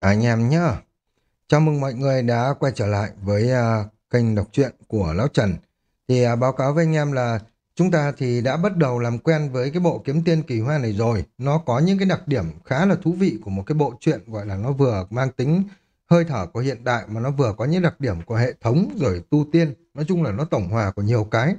Anh em nhá, chào mừng mọi người đã quay trở lại với uh, kênh đọc truyện của Lão Trần. Thì uh, báo cáo với anh em là chúng ta thì đã bắt đầu làm quen với cái bộ kiếm tiên kỳ hoa này rồi. Nó có những cái đặc điểm khá là thú vị của một cái bộ truyện gọi là nó vừa mang tính hơi thở của hiện đại mà nó vừa có những đặc điểm của hệ thống rồi tu tiên. Nói chung là nó tổng hòa của nhiều cái.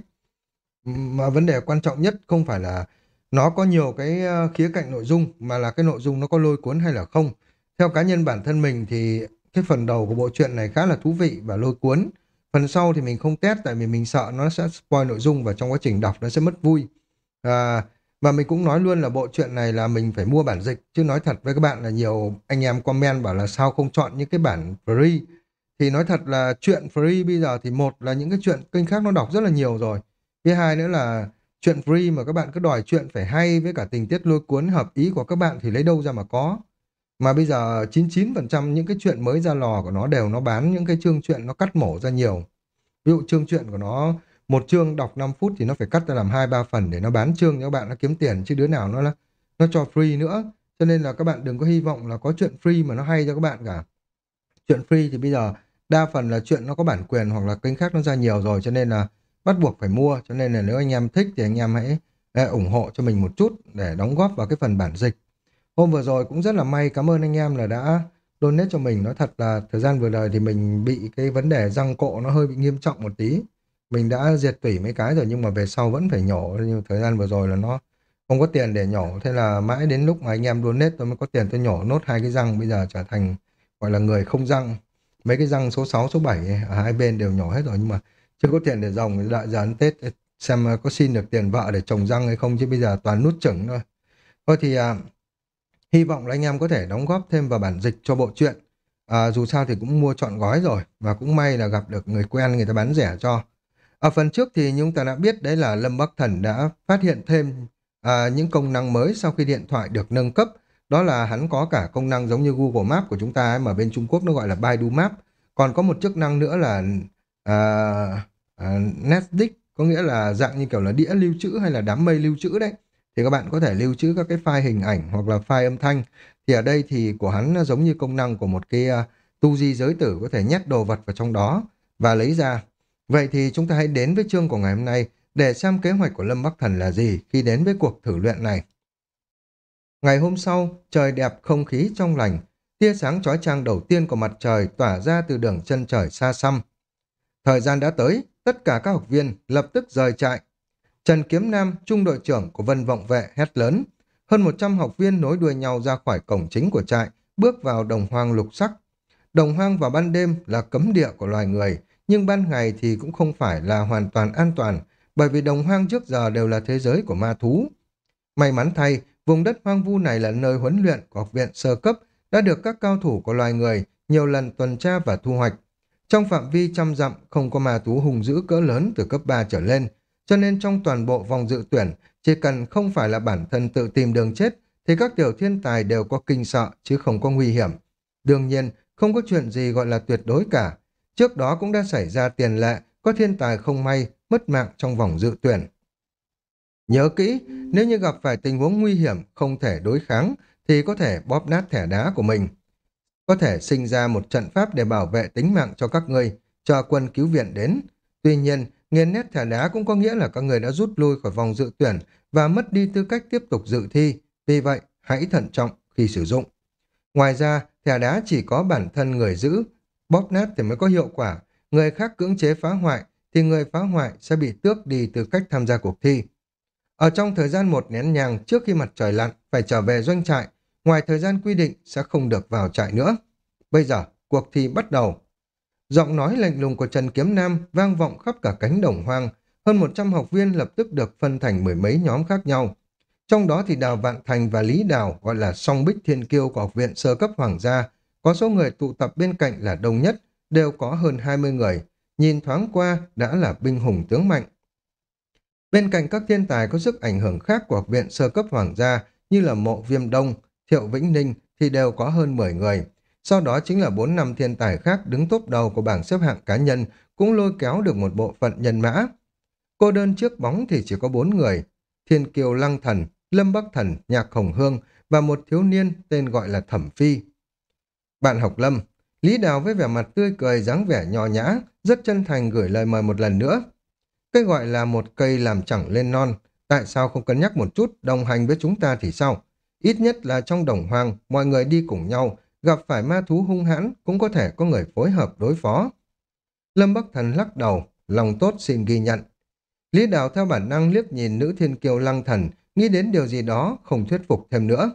Mà vấn đề quan trọng nhất không phải là nó có nhiều cái à, khía cạnh nội dung mà là cái nội dung nó có lôi cuốn hay là không theo cá nhân bản thân mình thì cái phần đầu của bộ truyện này khá là thú vị và lôi cuốn. Phần sau thì mình không test tại vì mình sợ nó sẽ spoil nội dung và trong quá trình đọc nó sẽ mất vui. À, và mình cũng nói luôn là bộ truyện này là mình phải mua bản dịch. Chứ nói thật với các bạn là nhiều anh em comment bảo là sao không chọn những cái bản free. Thì nói thật là chuyện free bây giờ thì một là những cái chuyện kênh khác nó đọc rất là nhiều rồi. Thứ hai nữa là chuyện free mà các bạn cứ đòi chuyện phải hay với cả tình tiết lôi cuốn hợp ý của các bạn thì lấy đâu ra mà có. Mà bây giờ 99% những cái chuyện mới ra lò của nó đều nó bán những cái chương chuyện nó cắt mổ ra nhiều. Ví dụ chương chuyện của nó, một chương đọc 5 phút thì nó phải cắt ra làm hai, ba phần để nó bán chương cho các bạn nó kiếm tiền, chứ đứa nào nó là, nó cho free nữa. Cho nên là các bạn đừng có hy vọng là có chuyện free mà nó hay cho các bạn cả. Chuyện free thì bây giờ đa phần là chuyện nó có bản quyền hoặc là kênh khác nó ra nhiều rồi, cho nên là bắt buộc phải mua. Cho nên là nếu anh em thích thì anh em hãy ủng hộ cho mình một chút để đóng góp vào cái phần bản dịch. Hôm vừa rồi cũng rất là may, cảm ơn anh em là đã donate cho mình. Nói thật là thời gian vừa đời thì mình bị cái vấn đề răng cộ nó hơi bị nghiêm trọng một tí. Mình đã diệt tủy mấy cái rồi nhưng mà về sau vẫn phải nhổ. Nhưng thời gian vừa rồi là nó không có tiền để nhổ. Thế là mãi đến lúc mà anh em donate tôi mới có tiền tôi nhổ nốt hai cái răng. Bây giờ trở thành gọi là người không răng. Mấy cái răng số 6, số 7 ở hai bên đều nhổ hết rồi nhưng mà chưa có tiền để dòng. Đợi giờ ăn Tết xem có xin được tiền vợ để trồng răng hay không chứ bây giờ toàn nút chửng thôi. Thôi thì à, Hy vọng là anh em có thể đóng góp thêm vào bản dịch cho bộ truyện. À, dù sao thì cũng mua trọn gói rồi và cũng may là gặp được người quen người ta bán rẻ cho. Ở phần trước thì chúng ta đã biết đấy là Lâm Bắc Thần đã phát hiện thêm à, những công năng mới sau khi điện thoại được nâng cấp. Đó là hắn có cả công năng giống như Google Maps của chúng ta ấy, mà bên Trung Quốc nó gọi là Baidu Map. Còn có một chức năng nữa là à, à, Netflix, có nghĩa là dạng như kiểu là đĩa lưu trữ hay là đám mây lưu trữ đấy thì các bạn có thể lưu trữ các cái file hình ảnh hoặc là file âm thanh. Thì ở đây thì của hắn nó giống như công năng của một cái uh, tu di giới tử có thể nhét đồ vật vào trong đó và lấy ra. Vậy thì chúng ta hãy đến với chương của ngày hôm nay để xem kế hoạch của Lâm Bắc Thần là gì khi đến với cuộc thử luyện này. Ngày hôm sau, trời đẹp không khí trong lành, tia sáng chói chang đầu tiên của mặt trời tỏa ra từ đường chân trời xa xăm. Thời gian đã tới, tất cả các học viên lập tức rời trại, Trần Kiếm Nam, trung đội trưởng của Vân Vọng Vệ hét lớn. Hơn 100 học viên nối đuôi nhau ra khỏi cổng chính của trại, bước vào đồng hoang lục sắc. Đồng hoang vào ban đêm là cấm địa của loài người, nhưng ban ngày thì cũng không phải là hoàn toàn an toàn, bởi vì đồng hoang trước giờ đều là thế giới của ma thú. May mắn thay, vùng đất hoang vu này là nơi huấn luyện của học viện sơ cấp, đã được các cao thủ của loài người nhiều lần tuần tra và thu hoạch. Trong phạm vi trăm dặm không có ma thú hùng dữ cỡ lớn từ cấp 3 trở lên, cho nên trong toàn bộ vòng dự tuyển, chỉ cần không phải là bản thân tự tìm đường chết, thì các tiểu thiên tài đều có kinh sợ chứ không có nguy hiểm. Đương nhiên, không có chuyện gì gọi là tuyệt đối cả. Trước đó cũng đã xảy ra tiền lệ, có thiên tài không may, mất mạng trong vòng dự tuyển. Nhớ kỹ, nếu như gặp phải tình huống nguy hiểm, không thể đối kháng, thì có thể bóp nát thẻ đá của mình. Có thể sinh ra một trận pháp để bảo vệ tính mạng cho các ngươi, cho quân cứu viện đến. Tuy nhiên, Nghiền nét thẻ đá cũng có nghĩa là các người đã rút lui khỏi vòng dự tuyển và mất đi tư cách tiếp tục dự thi. Vì vậy, hãy thận trọng khi sử dụng. Ngoài ra, thẻ đá chỉ có bản thân người giữ, bóp nát thì mới có hiệu quả. Người khác cưỡng chế phá hoại thì người phá hoại sẽ bị tước đi tư cách tham gia cuộc thi. Ở trong thời gian một nén nhàng trước khi mặt trời lặn phải trở về doanh trại, ngoài thời gian quy định sẽ không được vào trại nữa. Bây giờ, cuộc thi bắt đầu. Giọng nói lạnh lùng của Trần Kiếm Nam vang vọng khắp cả cánh đồng hoang. Hơn 100 học viên lập tức được phân thành mười mấy nhóm khác nhau. Trong đó thì Đào Vạn Thành và Lý Đào gọi là song bích thiên kiêu của học viện sơ cấp hoàng gia. Có số người tụ tập bên cạnh là đông nhất, đều có hơn 20 người. Nhìn thoáng qua đã là binh hùng tướng mạnh. Bên cạnh các thiên tài có sức ảnh hưởng khác của học viện sơ cấp hoàng gia như là Mộ Viêm Đông, Thiệu Vĩnh Ninh thì đều có hơn 10 người. Sau đó chính là bốn năm thiên tài khác đứng top đầu của bảng xếp hạng cá nhân cũng lôi kéo được một bộ phận nhân mã. Cô đơn trước bóng thì chỉ có bốn người. Thiên Kiều Lăng Thần, Lâm Bắc Thần, Nhạc Hồng Hương và một thiếu niên tên gọi là Thẩm Phi. Bạn học Lâm, Lý Đào với vẻ mặt tươi cười dáng vẻ nhỏ nhã, rất chân thành gửi lời mời một lần nữa. Cái gọi là một cây làm chẳng lên non, tại sao không cân nhắc một chút đồng hành với chúng ta thì sao? Ít nhất là trong đồng hoang, mọi người đi cùng nhau, gặp phải ma thú hung hãn cũng có thể có người phối hợp đối phó. Lâm Bắc Thần lắc đầu, lòng tốt xin ghi nhận. Lý Đào theo bản năng liếc nhìn nữ thiên kiều lăng thần, nghĩ đến điều gì đó, không thuyết phục thêm nữa.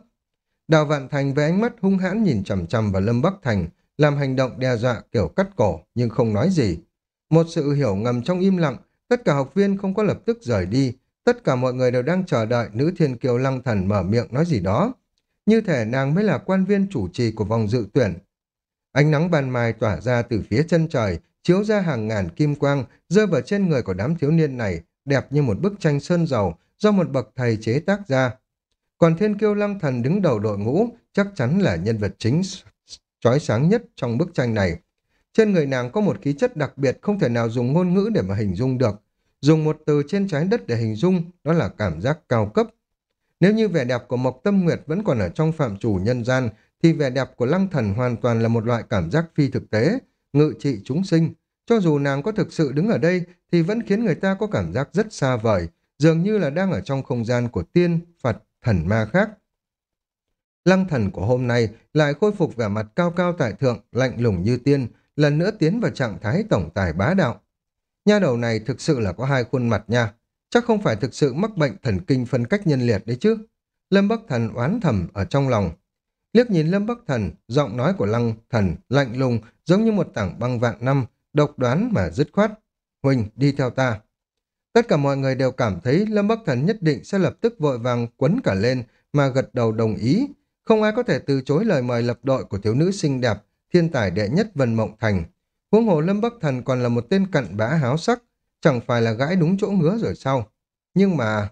Đào Vạn Thành với ánh mắt hung hãn nhìn chằm chằm vào Lâm Bắc Thành, làm hành động đe dọa kiểu cắt cổ nhưng không nói gì. Một sự hiểu ngầm trong im lặng, tất cả học viên không có lập tức rời đi, tất cả mọi người đều đang chờ đợi nữ thiên kiều lăng thần mở miệng nói gì đó. Như thể nàng mới là quan viên chủ trì của vòng dự tuyển. Ánh nắng ban mai tỏa ra từ phía chân trời, chiếu ra hàng ngàn kim quang, rơi vào trên người của đám thiếu niên này, đẹp như một bức tranh sơn dầu do một bậc thầy chế tác ra. Còn thiên kiêu lăng thần đứng đầu đội ngũ, chắc chắn là nhân vật chính chói sáng nhất trong bức tranh này. Trên người nàng có một khí chất đặc biệt không thể nào dùng ngôn ngữ để mà hình dung được. Dùng một từ trên trái đất để hình dung, đó là cảm giác cao cấp. Nếu như vẻ đẹp của Mộc Tâm Nguyệt vẫn còn ở trong phạm chủ nhân gian, thì vẻ đẹp của Lăng Thần hoàn toàn là một loại cảm giác phi thực tế, ngự trị chúng sinh. Cho dù nàng có thực sự đứng ở đây, thì vẫn khiến người ta có cảm giác rất xa vời, dường như là đang ở trong không gian của tiên, Phật, thần ma khác. Lăng thần của hôm nay lại khôi phục vẻ mặt cao cao tại thượng, lạnh lùng như tiên, lần nữa tiến vào trạng thái tổng tài bá đạo. Nha đầu này thực sự là có hai khuôn mặt nha, chắc không phải thực sự mắc bệnh thần kinh phân cách nhân liệt đấy chứ. Lâm Bắc Thần oán thầm ở trong lòng. Liếc nhìn Lâm Bắc Thần, giọng nói của Lăng Thần lạnh lùng giống như một tảng băng vạn năm, độc đoán mà dứt khoát. Huỳnh, đi theo ta. Tất cả mọi người đều cảm thấy Lâm Bắc Thần nhất định sẽ lập tức vội vàng quấn cả lên mà gật đầu đồng ý, không ai có thể từ chối lời mời lập đội của thiếu nữ xinh đẹp, thiên tài đệ nhất Vân Mộng Thành. Huống hồ Lâm Bắc Thần còn là một tên cặn bã háo sắc, chẳng phải là gãi đúng chỗ ngứa rồi sao. Nhưng mà,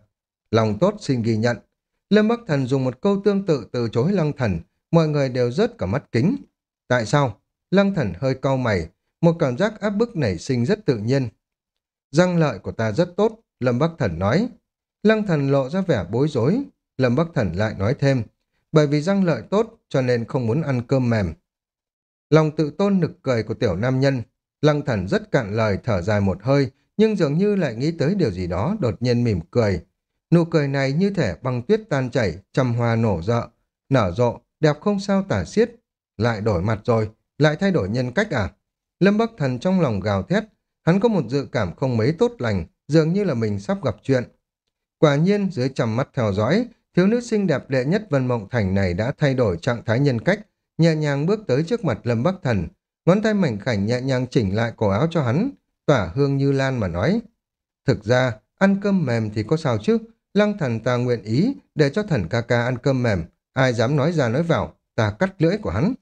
lòng tốt xin ghi nhận. Lâm Bắc Thần dùng một câu tương tự từ chối Lăng Thần, mọi người đều rớt cả mắt kính. Tại sao? Lăng Thần hơi cau mày, một cảm giác áp bức nảy sinh rất tự nhiên. Răng lợi của ta rất tốt, Lâm Bắc Thần nói. Lăng Thần lộ ra vẻ bối rối, Lâm Bắc Thần lại nói thêm, bởi vì răng lợi tốt cho nên không muốn ăn cơm mềm. Lòng tự tôn nực cười của tiểu nam nhân, lăng thần rất cạn lời thở dài một hơi, nhưng dường như lại nghĩ tới điều gì đó, đột nhiên mỉm cười. Nụ cười này như thể băng tuyết tan chảy, trầm hoa nổ rợ, nở rộ, đẹp không sao tả xiết. Lại đổi mặt rồi, lại thay đổi nhân cách à? Lâm Bắc Thần trong lòng gào thét, hắn có một dự cảm không mấy tốt lành, dường như là mình sắp gặp chuyện. Quả nhiên dưới trầm mắt theo dõi, Thiếu nữ xinh đẹp đệ nhất Vân Mộng Thành này đã thay đổi trạng thái nhân cách, nhẹ nhàng bước tới trước mặt Lâm Bắc Thần, ngón tay mảnh khảnh nhẹ nhàng chỉnh lại cổ áo cho hắn, tỏa hương như lan mà nói. Thực ra, ăn cơm mềm thì có sao chứ, lăng thần ta nguyện ý để cho thần ca ca ăn cơm mềm, ai dám nói ra nói vào, ta cắt lưỡi của hắn.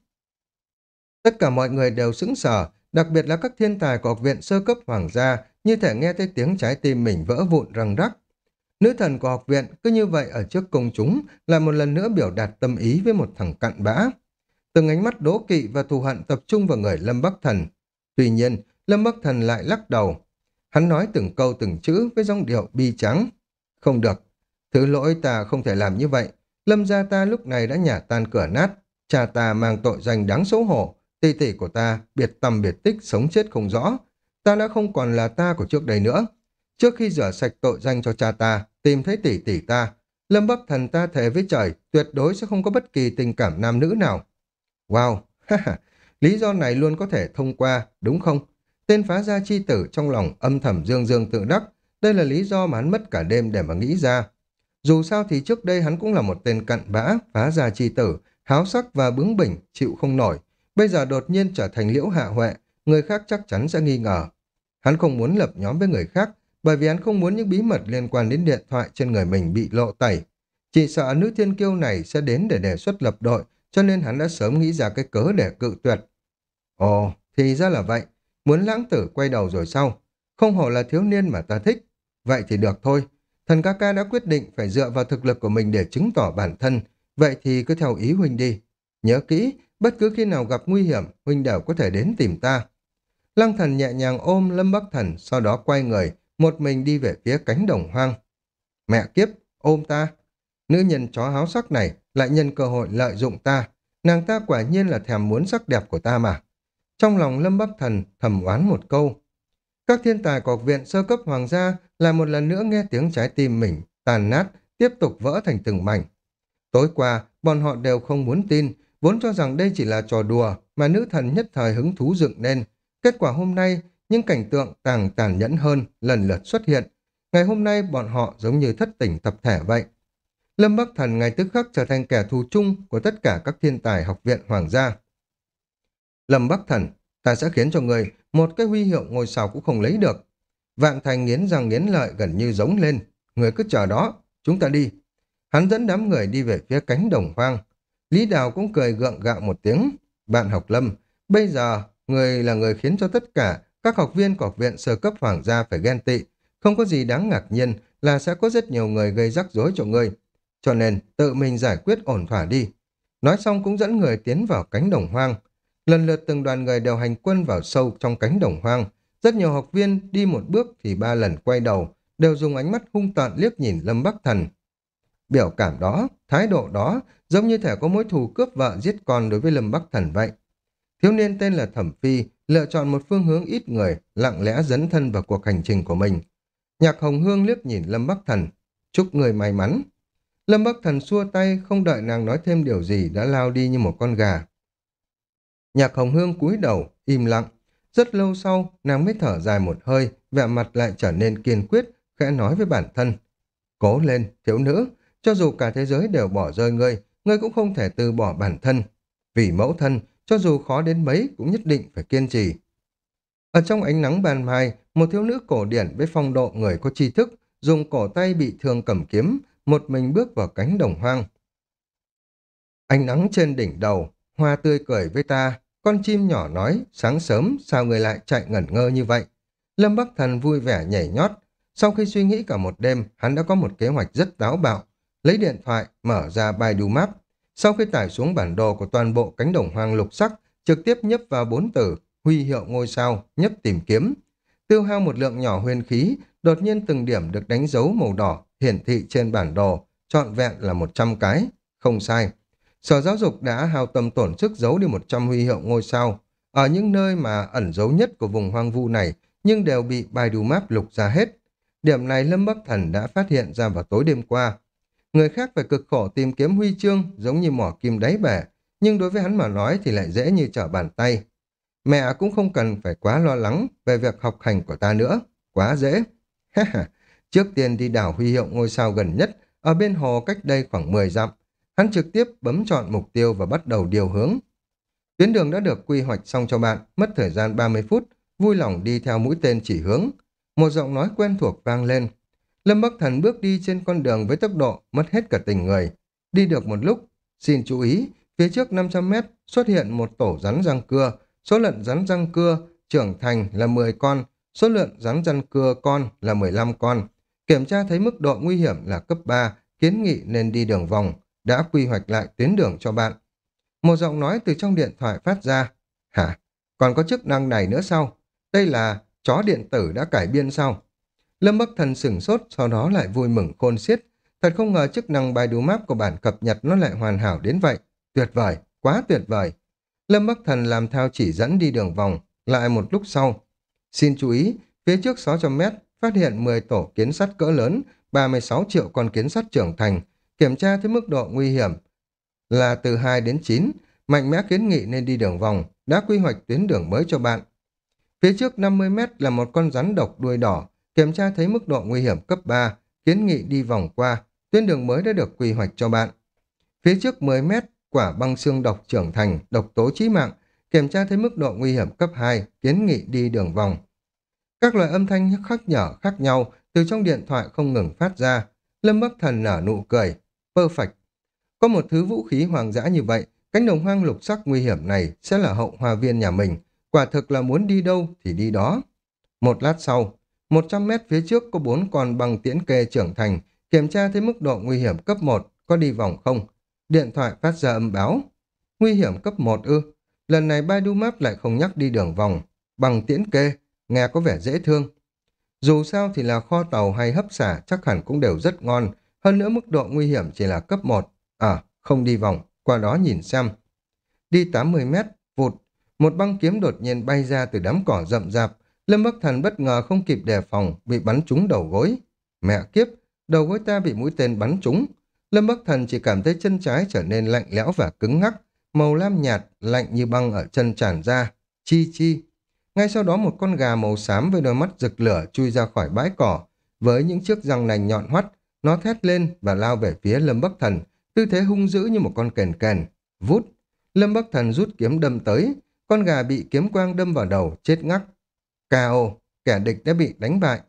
Tất cả mọi người đều sững sờ, đặc biệt là các thiên tài của học viện sơ cấp hoàng gia, như thể nghe thấy tiếng trái tim mình vỡ vụn răng rắc. Nữ thần của học viện cứ như vậy ở trước công chúng là một lần nữa biểu đạt tâm ý với một thằng cặn bã. Từng ánh mắt đố kỵ và thù hận tập trung vào người Lâm Bắc Thần. Tuy nhiên, Lâm Bắc Thần lại lắc đầu. Hắn nói từng câu từng chữ với giọng điệu bi trắng. Không được, thứ lỗi ta không thể làm như vậy. Lâm gia ta lúc này đã nhả tan cửa nát. Cha ta mang tội danh đáng xấu hổ. Tỷ tỷ của ta biệt tâm biệt tích sống chết không rõ. Ta đã không còn là ta của trước đây nữa. Trước khi rửa sạch tội danh cho cha ta, tìm thấy tỷ tỷ ta, Lâm Bắc Thần ta thề với trời, tuyệt đối sẽ không có bất kỳ tình cảm nam nữ nào. Wow, lý do này luôn có thể thông qua, đúng không? Tên phá gia chi tử trong lòng âm thầm dương dương tự đắc, đây là lý do mà hắn mất cả đêm để mà nghĩ ra. Dù sao thì trước đây hắn cũng là một tên cặn bã, phá gia chi tử, háo sắc và bướng bỉnh, chịu không nổi. Bây giờ đột nhiên trở thành liễu hạ huệ, người khác chắc chắn sẽ nghi ngờ. Hắn không muốn lập nhóm với người khác, bởi vì hắn không muốn những bí mật liên quan đến điện thoại trên người mình bị lộ tẩy. Chỉ sợ nữ thiên kiêu này sẽ đến để đề xuất lập đội, cho nên hắn đã sớm nghĩ ra cái cớ để cự tuyệt. Ồ, thì ra là vậy. Muốn lãng tử quay đầu rồi sau. Không hổ là thiếu niên mà ta thích. Vậy thì được thôi. Thần ca ca đã quyết định phải dựa vào thực lực của mình để chứng tỏ bản thân. Vậy thì cứ theo ý huynh đi. Nhớ kỹ, bất cứ khi nào gặp nguy hiểm, huynh đều có thể đến tìm ta. Lăng thần nhẹ nhàng ôm Lâm Bắc Thần, sau đó quay người, một mình đi về phía cánh đồng hoang. Mẹ kiếp, ôm ta. Nữ nhân chó háo sắc này lại nhân cơ hội lợi dụng ta. nàng ta quả nhiên là thèm muốn sắc đẹp của ta mà. Trong lòng Lâm Bắc Thần thầm oán một câu. Các thiên tài của học viện sơ cấp hoàng gia lại một lần nữa nghe tiếng trái tim mình, tàn nát, tiếp tục vỡ thành từng mảnh. Tối qua, bọn họ đều không muốn tin, vốn cho rằng đây chỉ là trò đùa mà nữ thần nhất thời hứng thú dựng nên. Kết quả hôm nay, những cảnh tượng càng tàn nhẫn hơn lần lượt xuất hiện. Ngày hôm nay bọn họ giống như thất tỉnh tập thể vậy. Lâm Bắc Thần ngay tức khắc trở thành kẻ thù chung của tất cả các thiên tài học viện hoàng gia. Lâm Bắc Thần, ta sẽ khiến cho người một cái huy hiệu ngôi sao cũng không lấy được. Vạn Thành nghiến răng nghiến lợi gần như giống lên. Người cứ chờ đó, chúng ta đi. Hắn dẫn đám người đi về phía cánh đồng hoang. Lý Đào cũng cười gượng gạo một tiếng. Bạn học Lâm, bây giờ người là người khiến cho tất cả các học viên của học viện sơ cấp hoàng gia phải ghen tị. Không có gì đáng ngạc nhiên là sẽ có rất nhiều người gây rắc rối cho người. Cho nên tự mình giải quyết ổn thỏa đi. Nói xong cũng dẫn người tiến vào cánh đồng hoang. Lần lượt từng đoàn người đều hành quân vào sâu trong cánh đồng hoang. Rất nhiều học viên đi một bước thì ba lần quay đầu, đều dùng ánh mắt hung tợn liếc nhìn Lâm Bắc Thần. Biểu cảm đó, thái độ đó, giống như thể có mối thù cướp vợ giết con đối với Lâm Bắc Thần vậy. Thiếu niên tên là Thẩm Phi, lựa chọn một phương hướng ít người, lặng lẽ dấn thân vào cuộc hành trình của mình. Nhạc Hồng Hương liếc nhìn Lâm Bắc Thần, chúc người may mắn. Lâm Bắc Thần xua tay, không đợi nàng nói thêm điều gì, đã lao đi như một con gà. Nhạc Hồng Hương cúi đầu, im lặng. Rất lâu sau, nàng mới thở dài một hơi, vẻ mặt lại trở nên kiên quyết, khẽ nói với bản thân. Cố lên, thiếu nữ, cho dù cả thế giới đều bỏ rơi ngươi, ngươi cũng không thể từ bỏ bản thân. Vì mẫu thân, cho dù khó đến mấy cũng nhất định phải kiên trì. Ở trong ánh nắng ban mai, một thiếu nữ cổ điển với phong độ người có tri thức, dùng cổ tay bị thương cầm kiếm, một mình bước vào cánh đồng hoang. Ánh nắng trên đỉnh đầu, hoa tươi cười với ta, con chim nhỏ nói, sáng sớm sao người lại chạy ngẩn ngơ như vậy? Lâm Bắc Thần vui vẻ nhảy nhót. Sau khi suy nghĩ cả một đêm, hắn đã có một kế hoạch rất táo bạo. Lấy điện thoại, mở ra Baidu Map. Sau khi tải xuống bản đồ của toàn bộ cánh đồng hoang lục sắc, trực tiếp nhấp vào bốn từ, huy hiệu ngôi sao, nhấp tìm kiếm. Tiêu hao một lượng nhỏ huyền khí, đột nhiên từng điểm được đánh dấu màu đỏ, hiển thị trên bản đồ, trọn vẹn là 100 cái. Không sai. Sở giáo dục đã hao tâm tổn sức giấu đi 100 huy hiệu ngôi sao, ở những nơi mà ẩn giấu nhất của vùng hoang vu này, nhưng đều bị Baidu Map lục ra hết. Điểm này Lâm Bắc Thần đã phát hiện ra vào tối đêm qua. Người khác phải cực khổ tìm kiếm huy chương giống như mỏ kim đáy bể, nhưng đối với hắn mà nói thì lại dễ như trở bàn tay. Mẹ cũng không cần phải quá lo lắng về việc học hành của ta nữa, quá dễ. Trước tiên đi đảo huy hiệu ngôi sao gần nhất, ở bên hồ cách đây khoảng 10 dặm, hắn trực tiếp bấm chọn mục tiêu và bắt đầu điều hướng. Tuyến đường đã được quy hoạch xong cho bạn, mất thời gian 30 phút, vui lòng đi theo mũi tên chỉ hướng. Một giọng nói quen thuộc vang lên. Lâm Bắc Thần bước đi trên con đường với tốc độ mất hết cả tình người. Đi được một lúc, xin chú ý, phía trước 500 mét xuất hiện một tổ rắn răng cưa, số lượng rắn răng cưa trưởng thành là 10 con, số lượng rắn răng cưa con là 15 con. Kiểm tra thấy mức độ nguy hiểm là cấp 3, kiến nghị nên đi đường vòng, đã quy hoạch lại tuyến đường cho bạn. Một giọng nói từ trong điện thoại phát ra. Hả? Còn có chức năng này nữa sao? Đây là chó điện tử đã cải biên sao? Lâm Bắc Thần sửng sốt, sau đó lại vui mừng khôn xiết. Thật không ngờ chức năng bài đủ map của bản cập nhật nó lại hoàn hảo đến vậy. Tuyệt vời, quá tuyệt vời. Lâm Bắc Thần làm theo chỉ dẫn đi đường vòng, lại một lúc sau. Xin chú ý, phía trước 600 mét phát hiện 10 tổ kiến sắt cỡ lớn, 36 triệu con kiến sắt trưởng thành, kiểm tra thấy mức độ nguy hiểm là từ 2 đến 9, mạnh mẽ kiến nghị nên đi đường vòng, đã quy hoạch tuyến đường mới cho bạn. Phía trước 50 mét là một con rắn độc đuôi đỏ, kiểm tra thấy mức độ nguy hiểm cấp 3, kiến nghị đi vòng qua, tuyến đường mới đã được quy hoạch cho bạn. Phía trước 10 mét, quả băng xương độc trưởng thành, độc tố chí mạng, kiểm tra thấy mức độ nguy hiểm cấp 2, kiến nghị đi đường vòng. Các loại âm thanh khác nhỏ khác nhau từ trong điện thoại không ngừng phát ra. Lâm Bắc Thần nở nụ cười. Perfect. Có một thứ vũ khí hoàng dã như vậy, cánh đồng hoang lục sắc nguy hiểm này sẽ là hậu hoa viên nhà mình. Quả thực là muốn đi đâu thì đi đó. Một lát sau, 100 mét phía trước có bốn con bằng tiễn kê trưởng thành, kiểm tra thấy mức độ nguy hiểm cấp 1, có đi vòng không? Điện thoại phát ra âm báo. Nguy hiểm cấp 1 ư? Lần này Baidu Map lại không nhắc đi đường vòng. Bằng tiễn kê, nghe có vẻ dễ thương. Dù sao thì là kho tàu hay hấp xả chắc hẳn cũng đều rất ngon, hơn nữa mức độ nguy hiểm chỉ là cấp 1. À, không đi vòng, qua đó nhìn xem. đi 80 mét, vụt, một băng kiếm đột nhiên bay ra từ đám cỏ rậm rạp, Lâm Bắc Thần bất ngờ không kịp đề phòng, bị bắn trúng đầu gối. Mẹ kiếp, đầu gối ta bị mũi tên bắn trúng. Lâm Bắc Thần chỉ cảm thấy chân trái trở nên lạnh lẽo và cứng ngắc, màu lam nhạt, lạnh như băng ở chân tràn ra. Chi chi. Ngay sau đó một con gà màu xám với đôi mắt rực lửa chui ra khỏi bãi cỏ, với những chiếc răng nành nhọn hoắt, nó thét lên và lao về phía Lâm Bắc Thần, tư thế hung dữ như một con kèn kèn. Vút. Lâm Bắc Thần rút kiếm đâm tới, con gà bị kiếm quang đâm vào đầu, chết ngắc. cao Kẻ địch đã bị đánh bại.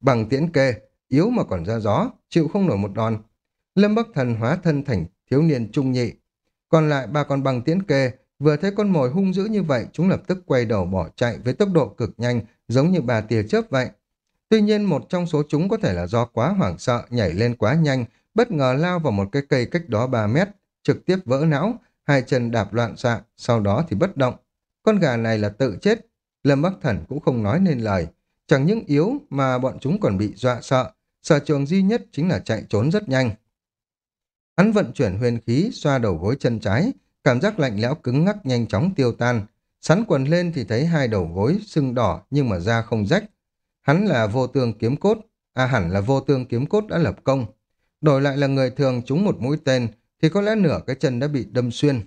Bằng tiễn kê, yếu mà còn ra gió, chịu không nổi một đòn. Lâm Bắc Thần hóa thân thành thiếu niên trung nhị. Còn lại ba con bằng tiễn kê, vừa thấy con mồi hung dữ như vậy, chúng lập tức quay đầu bỏ chạy với tốc độ cực nhanh, giống như bà tia chớp vậy. Tuy nhiên một trong số chúng có thể là do quá hoảng sợ, nhảy lên quá nhanh, bất ngờ lao vào một cái cây cách đó 3 mét, trực tiếp vỡ não, hai chân đạp loạn xạ, sau đó thì bất động. Con gà này là tự chết, Lâm Bắc Thần cũng không nói nên lời. Chẳng những yếu mà bọn chúng còn bị dọa sợ, sở trường duy nhất chính là chạy trốn rất nhanh. Hắn vận chuyển huyền khí, xoa đầu gối chân trái, cảm giác lạnh lẽo cứng ngắc nhanh chóng tiêu tan. Sắn quần lên thì thấy hai đầu gối sưng đỏ nhưng mà da không rách. Hắn là vô tương kiếm cốt, à hẳn là vô tương kiếm cốt đã lập công. Đổi lại là người thường trúng một mũi tên thì có lẽ nửa cái chân đã bị đâm xuyên.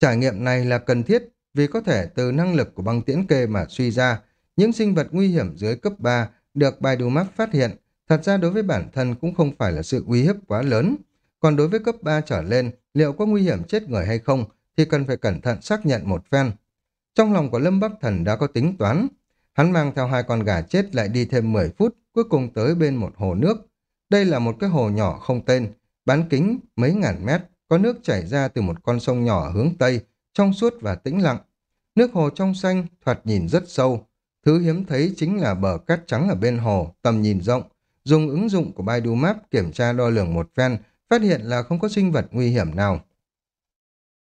Trải nghiệm này là cần thiết vì có thể từ năng lực của băng tiễn kê mà suy ra, những sinh vật nguy hiểm dưới cấp 3 được Baidumap phát hiện, thật ra đối với bản thân cũng không phải là sự uy hiếp quá lớn. Còn đối với cấp 3 trở lên, liệu có nguy hiểm chết người hay không thì cần phải cẩn thận xác nhận một phen. Trong lòng của Lâm Bắc Thần đã có tính toán. Hắn mang theo hai con gà chết lại đi thêm 10 phút, cuối cùng tới bên một hồ nước. Đây là một cái hồ nhỏ không tên, bán kính mấy ngàn mét, có nước chảy ra từ một con sông nhỏ hướng Tây, trong suốt và tĩnh lặng. Nước hồ trong xanh, thoạt nhìn rất sâu. Thứ hiếm thấy chính là bờ cát trắng ở bên hồ, tầm nhìn rộng. Dùng ứng dụng của Baidu Map kiểm tra đo lường một phen, phát hiện là không có sinh vật nguy hiểm nào.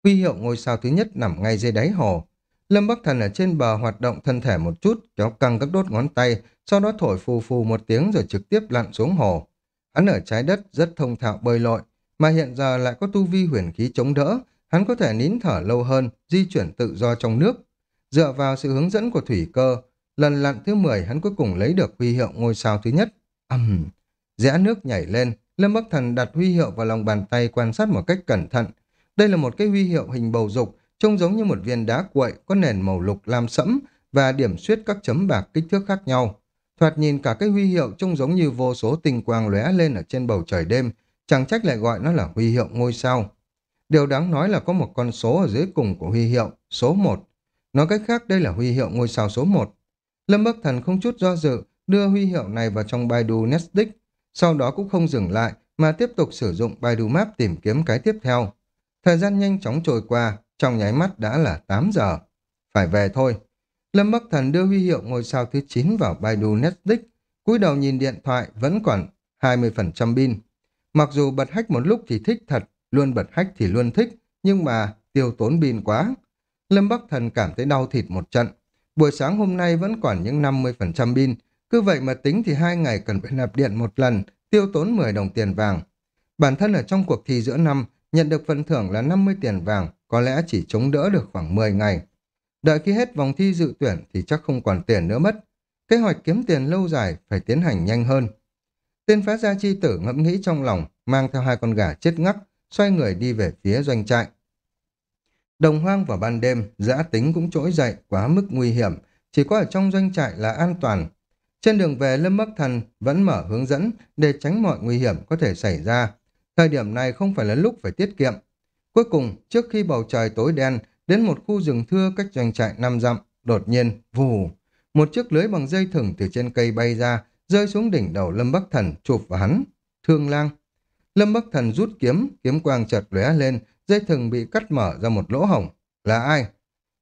Huy hiệu ngôi sao thứ nhất nằm ngay dưới đáy hồ. Lâm Bắc Thần ở trên bờ hoạt động thân thể một chút, kéo căng các đốt ngón tay, sau đó thổi phù phù một tiếng rồi trực tiếp lặn xuống hồ. Hắn ở trái đất rất thông thạo bơi lội, mà hiện giờ lại có tu vi huyền khí chống đỡ, hắn có thể nín thở lâu hơn, di chuyển tự do trong nước. Dựa vào sự hướng dẫn của thủy cơ, lần lặn thứ 10 hắn cuối cùng lấy được huy hiệu ngôi sao thứ nhất. Ầm, uhm. rẽ nước nhảy lên, Lâm Bắc Thần đặt huy hiệu vào lòng bàn tay quan sát một cách cẩn thận. Đây là một cái huy hiệu hình bầu dục, trông giống như một viên đá quậy có nền màu lục lam sẫm và điểm xuyết các chấm bạc kích thước khác nhau. Thoạt nhìn cả cái huy hiệu trông giống như vô số tinh quang lóe lên ở trên bầu trời đêm, chẳng trách lại gọi nó là huy hiệu ngôi sao. Điều đáng nói là có một con số ở dưới cùng của huy hiệu, số 1. Nói cách khác đây là huy hiệu ngôi sao số 1. Lâm Bắc Thần không chút do dự, đưa huy hiệu này vào trong Baidu Nestic, sau đó cũng không dừng lại mà tiếp tục sử dụng Baidu Map tìm kiếm cái tiếp theo. Thời gian nhanh chóng trôi qua, trong nháy mắt đã là 8 giờ. Phải về thôi. Lâm Bắc Thần đưa huy hiệu ngôi sao thứ 9 vào Baidu Netdisk, cúi đầu nhìn điện thoại vẫn còn 20% pin. Mặc dù bật hack một lúc thì thích thật, luôn bật hack thì luôn thích, nhưng mà tiêu tốn pin quá. Lâm Bắc Thần cảm thấy đau thịt một trận. Buổi sáng hôm nay vẫn còn những 50% pin, cứ vậy mà tính thì hai ngày cần phải nạp điện một lần, tiêu tốn 10 đồng tiền vàng. Bản thân ở trong cuộc thi giữa năm, nhận được phần thưởng là 50 tiền vàng, có lẽ chỉ chống đỡ được khoảng 10 ngày. Đợi khi hết vòng thi dự tuyển thì chắc không còn tiền nữa mất. Kế hoạch kiếm tiền lâu dài phải tiến hành nhanh hơn. Tên phá gia chi tử ngẫm nghĩ trong lòng, mang theo hai con gà chết ngắc, xoay người đi về phía doanh trại. Đồng hoang vào ban đêm, giã tính cũng trỗi dậy, quá mức nguy hiểm, chỉ có ở trong doanh trại là an toàn. Trên đường về Lâm Bắc Thần vẫn mở hướng dẫn để tránh mọi nguy hiểm có thể xảy ra. Thời điểm này không phải là lúc phải tiết kiệm. Cuối cùng, trước khi bầu trời tối đen, đến một khu rừng thưa cách doanh trại năm dặm, đột nhiên, vù, một chiếc lưới bằng dây thừng từ trên cây bay ra, rơi xuống đỉnh đầu Lâm Bắc Thần chụp vào hắn. Thương lang. Lâm Bắc Thần rút kiếm, kiếm quang chợt lóe lên, dây thừng bị cắt mở ra một lỗ hổng. Là ai?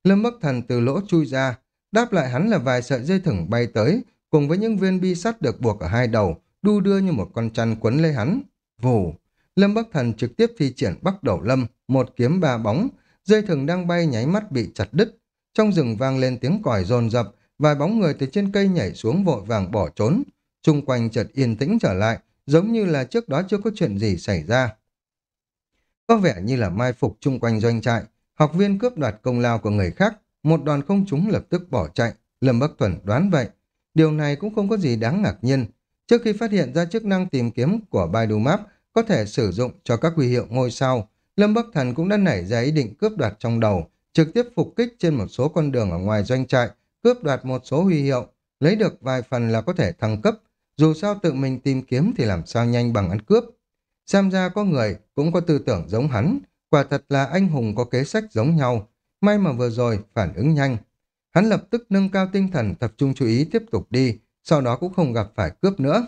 Lâm Bắc Thần từ lỗ chui ra, đáp lại hắn là vài sợi dây thừng bay tới, cùng với những viên bi sắt được buộc ở hai đầu, đu đưa như một con chăn quấn lấy hắn. Vù! Lâm Bắc Thần trực tiếp thi triển Bắc Đầu Lâm, một kiếm ba bóng, dây thừng đang bay nháy mắt bị chặt đứt. Trong rừng vang lên tiếng còi rồn rập, vài bóng người từ trên cây nhảy xuống vội vàng bỏ trốn. Trung quanh chợt yên tĩnh trở lại, giống như là trước đó chưa có chuyện gì xảy ra. Có vẻ như là mai phục chung quanh doanh trại, học viên cướp đoạt công lao của người khác, một đoàn không chúng lập tức bỏ chạy. Lâm Bắc Thuần đoán vậy. Điều này cũng không có gì đáng ngạc nhiên. Trước khi phát hiện ra chức năng tìm kiếm của Baidu Map có thể sử dụng cho các huy hiệu ngôi sao, Lâm Bắc Thần cũng đã nảy ra ý định cướp đoạt trong đầu, trực tiếp phục kích trên một số con đường ở ngoài doanh trại, cướp đoạt một số huy hiệu, lấy được vài phần là có thể thăng cấp, dù sao tự mình tìm kiếm thì làm sao nhanh bằng ăn cướp. Xem ra có người cũng có tư tưởng giống hắn, quả thật là anh hùng có kế sách giống nhau, may mà vừa rồi phản ứng nhanh. Hắn lập tức nâng cao tinh thần tập trung chú ý tiếp tục đi, sau đó cũng không gặp phải cướp nữa.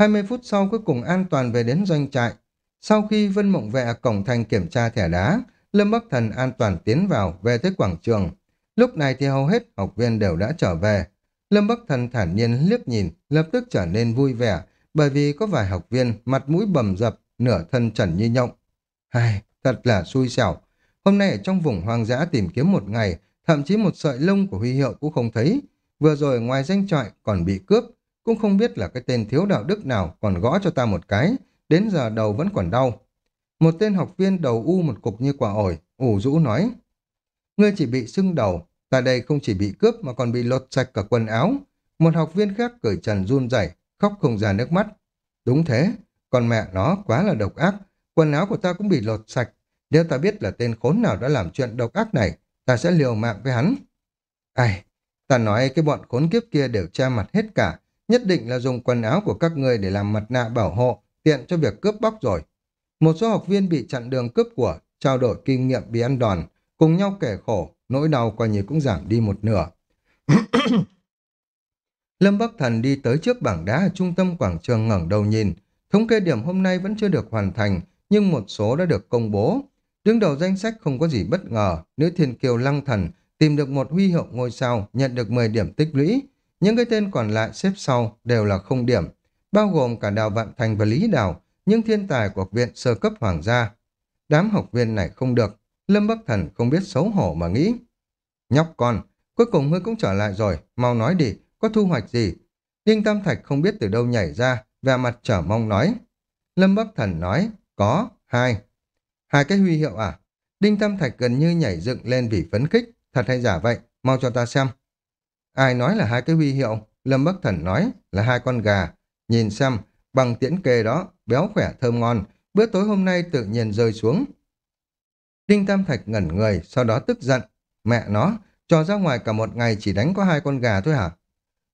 20 phút sau cuối cùng an toàn về đến doanh trại. Sau khi Vân Mộng Vệ cổng thành kiểm tra thẻ đá, Lâm Bắc Thần an toàn tiến vào về tới quảng trường. Lúc này thì hầu hết học viên đều đã trở về. Lâm Bắc Thần thản nhiên liếc nhìn, lập tức trở nên vui vẻ, bởi vì có vài học viên mặt mũi bầm dập, nửa thân trần như nhộng. Hai, thật là xui xẻo. Hôm nay ở trong vùng hoang dã tìm kiếm một ngày, thậm chí một sợi lông của huy hiệu cũng không thấy. Vừa rồi ngoài danh trọi còn bị cướp, cũng không biết là cái tên thiếu đạo đức nào còn gõ cho ta một cái, đến giờ đầu vẫn còn đau. Một tên học viên đầu u một cục như quả ổi, ủ rũ nói. Ngươi chỉ bị sưng đầu, tại đây không chỉ bị cướp mà còn bị lột sạch cả quần áo. Một học viên khác cởi trần run rẩy, khóc không ra nước mắt. Đúng thế, còn mẹ nó quá là độc ác, quần áo của ta cũng bị lột sạch. Nếu ta biết là tên khốn nào đã làm chuyện độc ác này, ta sẽ liều mạng với hắn. Ai, ta nói cái bọn khốn kiếp kia đều che mặt hết cả, nhất định là dùng quần áo của các ngươi để làm mặt nạ bảo hộ, tiện cho việc cướp bóc rồi. Một số học viên bị chặn đường cướp của, trao đổi kinh nghiệm bị ăn đòn, cùng nhau kể khổ, nỗi đau coi như cũng giảm đi một nửa. Lâm Bắc Thần đi tới trước bảng đá ở trung tâm quảng trường ngẩng đầu nhìn. Thống kê điểm hôm nay vẫn chưa được hoàn thành, nhưng một số đã được công bố. Đứng đầu danh sách không có gì bất ngờ, nữ thiên kiều lăng thần tìm được một huy hiệu ngôi sao, nhận được 10 điểm tích lũy. Những cái tên còn lại xếp sau đều là không điểm, bao gồm cả Đào Vạn Thành và Lý Đào, những thiên tài của học viện sơ cấp hoàng gia. Đám học viên này không được, Lâm Bắc Thần không biết xấu hổ mà nghĩ. Nhóc con, cuối cùng ngươi cũng trở lại rồi, mau nói đi, có thu hoạch gì? Đinh Tam Thạch không biết từ đâu nhảy ra, vẻ mặt trở mong nói. Lâm Bắc Thần nói, có, hai. Hai cái huy hiệu à? Đinh Tam Thạch gần như nhảy dựng lên vì phấn khích, thật hay giả vậy, mau cho ta xem. Ai nói là hai cái huy hiệu? Lâm Bắc Thần nói là hai con gà. Nhìn xem, bằng tiễn kê đó, béo khỏe thơm ngon, bữa tối hôm nay tự nhiên rơi xuống. Đinh Tam Thạch ngẩn người, sau đó tức giận. Mẹ nó, cho ra ngoài cả một ngày chỉ đánh có hai con gà thôi hả?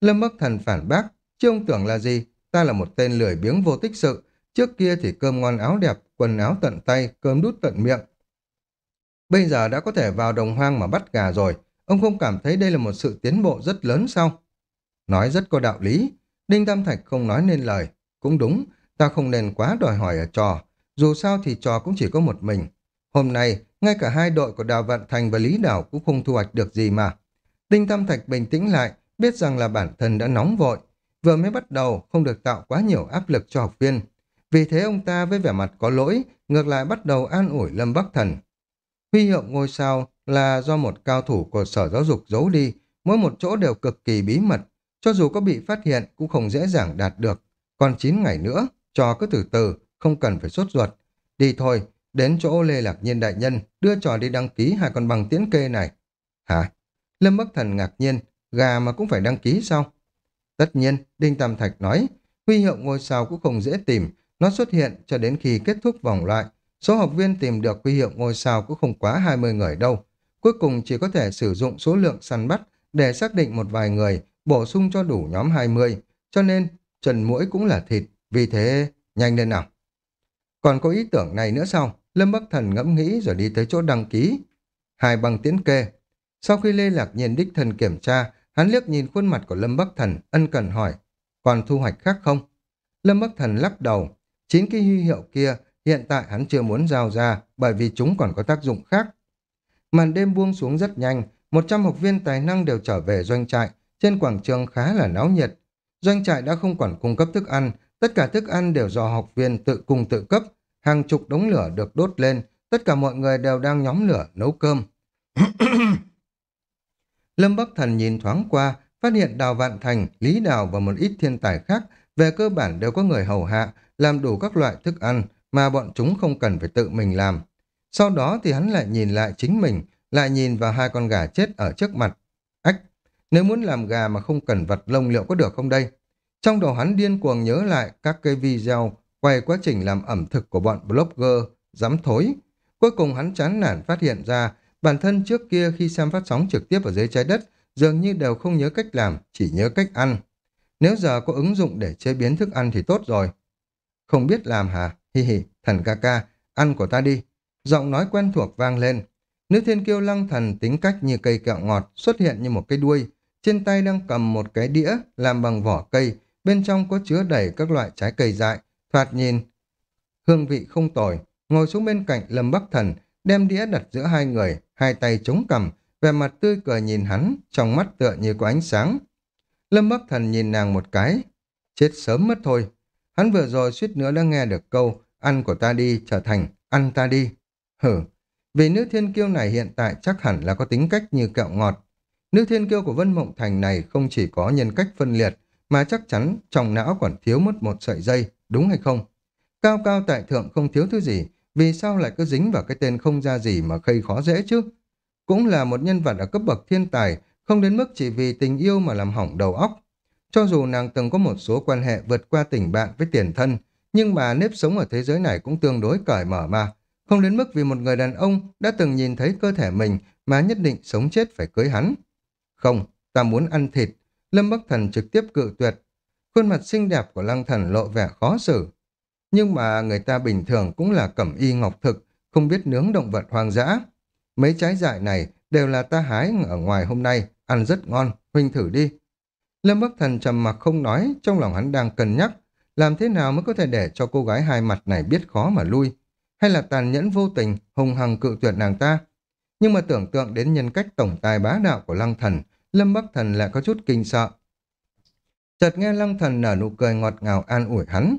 Lâm Bắc Thần phản bác, chứ ông tưởng là gì? Ta là một tên lười biếng vô tích sự. Trước kia thì cơm ngon áo đẹp, quần áo tận tay, cơm đút tận miệng. Bây giờ đã có thể vào đồng hoang mà bắt gà rồi. Ông không cảm thấy đây là một sự tiến bộ rất lớn sao? Nói rất có đạo lý. Đinh Tam Thạch không nói nên lời. Cũng đúng, ta không nên quá đòi hỏi ở trò. Dù sao thì trò cũng chỉ có một mình. Hôm nay, ngay cả hai đội của Đào Vận Thành và Lý Đảo cũng không thu hoạch được gì mà. Đinh Tam Thạch bình tĩnh lại, biết rằng là bản thân đã nóng vội. Vừa mới bắt đầu, không được tạo quá nhiều áp lực cho học viên. Vì thế ông ta với vẻ mặt có lỗi, ngược lại bắt đầu an ủi Lâm Bắc Thần. Huy hiệu ngôi sao là do một cao thủ của sở giáo dục giấu đi, mỗi một chỗ đều cực kỳ bí mật, cho dù có bị phát hiện cũng không dễ dàng đạt được. Còn 9 ngày nữa, trò cứ từ từ, không cần phải sốt ruột. Đi thôi, đến chỗ Lê Lạc Nhiên đại nhân, đưa trò đi đăng ký hai con bằng tiễn kê này. Hả? Lâm Bắc Thần ngạc nhiên, gà mà cũng phải đăng ký sao? Tất nhiên, Đinh Tam Thạch nói, huy hiệu ngôi sao cũng không dễ tìm, nó xuất hiện cho đến khi kết thúc vòng loại. Số học viên tìm được huy hiệu ngôi sao cũng không quá 20 người đâu. Cuối cùng chỉ có thể sử dụng số lượng săn bắt để xác định một vài người, bổ sung cho đủ nhóm 20. Cho nên, trần mũi cũng là thịt, vì thế nhanh lên nào. Còn có ý tưởng này nữa sao? Lâm Bắc Thần ngẫm nghĩ rồi đi tới chỗ đăng ký. Hai bằng tiến kê. Sau khi Lê Lạc Nhiên đích thần kiểm tra, hắn liếc nhìn khuôn mặt của Lâm Bắc Thần, ân cần hỏi, còn thu hoạch khác không? Lâm Bắc Thần lắc đầu, chín cái huy hiệu kia hiện tại hắn chưa muốn giao ra bởi vì chúng còn có tác dụng khác. Màn đêm buông xuống rất nhanh, 100 học viên tài năng đều trở về doanh trại, trên quảng trường khá là náo nhiệt. Doanh trại đã không còn cung cấp thức ăn, tất cả thức ăn đều do học viên tự cung tự cấp, hàng chục đống lửa được đốt lên, tất cả mọi người đều đang nhóm lửa nấu cơm. Lâm Bắc Thần nhìn thoáng qua, phát hiện Đào Vạn Thành, Lý Đào và một ít thiên tài khác về cơ bản đều có người hầu hạ, làm đủ các loại thức ăn, mà bọn chúng không cần phải tự mình làm. Sau đó thì hắn lại nhìn lại chính mình, lại nhìn vào hai con gà chết ở trước mặt. Ách, nếu muốn làm gà mà không cần vật lông liệu có được không đây? Trong đầu hắn điên cuồng nhớ lại các cái video quay quá trình làm ẩm thực của bọn blogger, dám thối. Cuối cùng hắn chán nản phát hiện ra bản thân trước kia khi xem phát sóng trực tiếp ở dưới trái đất dường như đều không nhớ cách làm, chỉ nhớ cách ăn. Nếu giờ có ứng dụng để chế biến thức ăn thì tốt rồi. Không biết làm hả? Hi hi, thần ca ca, ăn của ta đi. Giọng nói quen thuộc vang lên. Nữ thiên kiêu lăng thần tính cách như cây kẹo ngọt xuất hiện như một cái đuôi. Trên tay đang cầm một cái đĩa làm bằng vỏ cây, bên trong có chứa đầy các loại trái cây dại, thoạt nhìn. Hương vị không tồi, ngồi xuống bên cạnh Lâm Bắc Thần, đem đĩa đặt giữa hai người, hai tay chống cầm, vẻ mặt tươi cười nhìn hắn, trong mắt tựa như có ánh sáng. Lâm Bắc Thần nhìn nàng một cái, chết sớm mất thôi. Hắn vừa rồi suýt nữa đã nghe được câu, ăn của ta đi trở thành ăn ta đi. Hử, vì nữ thiên kiêu này hiện tại chắc hẳn là có tính cách như kẹo ngọt. Nữ thiên kiêu của Vân Mộng Thành này không chỉ có nhân cách phân liệt, mà chắc chắn trong não còn thiếu mất một sợi dây, đúng hay không? Cao cao tại thượng không thiếu thứ gì, vì sao lại cứ dính vào cái tên không ra gì mà khây khó dễ chứ? Cũng là một nhân vật ở cấp bậc thiên tài, không đến mức chỉ vì tình yêu mà làm hỏng đầu óc. Cho dù nàng từng có một số quan hệ vượt qua tình bạn với tiền thân, nhưng mà nếp sống ở thế giới này cũng tương đối cởi mở mà. Không đến mức vì một người đàn ông đã từng nhìn thấy cơ thể mình mà nhất định sống chết phải cưới hắn. Không, ta muốn ăn thịt. Lâm Bắc Thần trực tiếp cự tuyệt. Khuôn mặt xinh đẹp của lăng thần lộ vẻ khó xử. Nhưng mà người ta bình thường cũng là cẩm y ngọc thực, không biết nướng động vật hoang dã. Mấy trái dại này đều là ta hái ở ngoài hôm nay, ăn rất ngon, huynh thử đi. Lâm Bắc Thần trầm mặc không nói, trong lòng hắn đang cân nhắc, làm thế nào mới có thể để cho cô gái hai mặt này biết khó mà lui, hay là tàn nhẫn vô tình, hùng hằng cự tuyệt nàng ta. Nhưng mà tưởng tượng đến nhân cách tổng tài bá đạo của Lăng Thần, Lâm Bắc Thần lại có chút kinh sợ. Chợt nghe Lăng Thần nở nụ cười ngọt ngào an ủi hắn.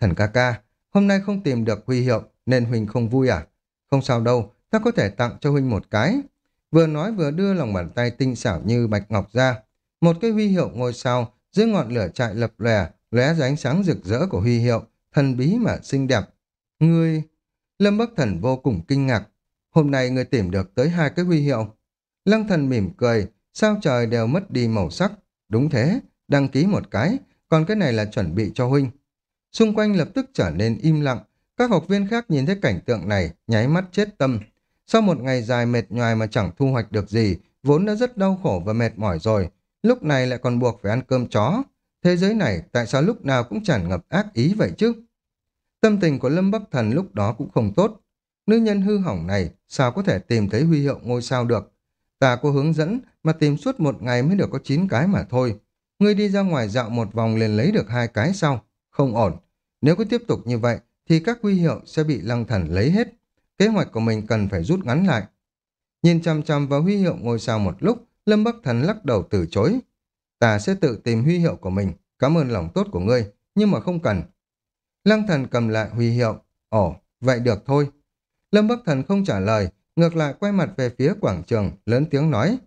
Thần ca ca, hôm nay không tìm được huy hiệu nên Huynh không vui à? Không sao đâu, ta có thể tặng cho Huynh một cái. Vừa nói vừa đưa lòng bàn tay tinh xảo như bạch ngọc ra. Một cái huy hiệu ngôi sao dưới ngọn lửa chạy lập lòe, lóe ra ánh sáng rực rỡ của huy hiệu, thần bí mà xinh đẹp. Ngươi... Lâm Bắc Thần vô cùng kinh ngạc. Hôm nay ngươi tìm được tới hai cái huy hiệu. Lăng thần mỉm cười, sao trời đều mất đi màu sắc. Đúng thế, đăng ký một cái, còn cái này là chuẩn bị cho huynh. Xung quanh lập tức trở nên im lặng, các học viên khác nhìn thấy cảnh tượng này, nháy mắt chết tâm. Sau một ngày dài mệt nhoài mà chẳng thu hoạch được gì, vốn đã rất đau khổ và mệt mỏi rồi, lúc này lại còn buộc phải ăn cơm chó. Thế giới này tại sao lúc nào cũng tràn ngập ác ý vậy chứ? Tâm tình của Lâm Bắc Thần lúc đó cũng không tốt. Nữ nhân hư hỏng này sao có thể tìm thấy huy hiệu ngôi sao được? Ta có hướng dẫn mà tìm suốt một ngày mới được có 9 cái mà thôi. Ngươi đi ra ngoài dạo một vòng liền lấy được hai cái sau. Không ổn. Nếu cứ tiếp tục như vậy thì các huy hiệu sẽ bị lăng thần lấy hết. Kế hoạch của mình cần phải rút ngắn lại. Nhìn chăm chăm vào huy hiệu ngôi sao một lúc, Lâm Bắc Thần lắc đầu từ chối. Ta sẽ tự tìm huy hiệu của mình. Cảm ơn lòng tốt của ngươi, nhưng mà không cần. Lăng thần cầm lại huy hiệu. Ồ, vậy được thôi. Lâm Bắc Thần không trả lời, ngược lại quay mặt về phía quảng trường, lớn tiếng nói.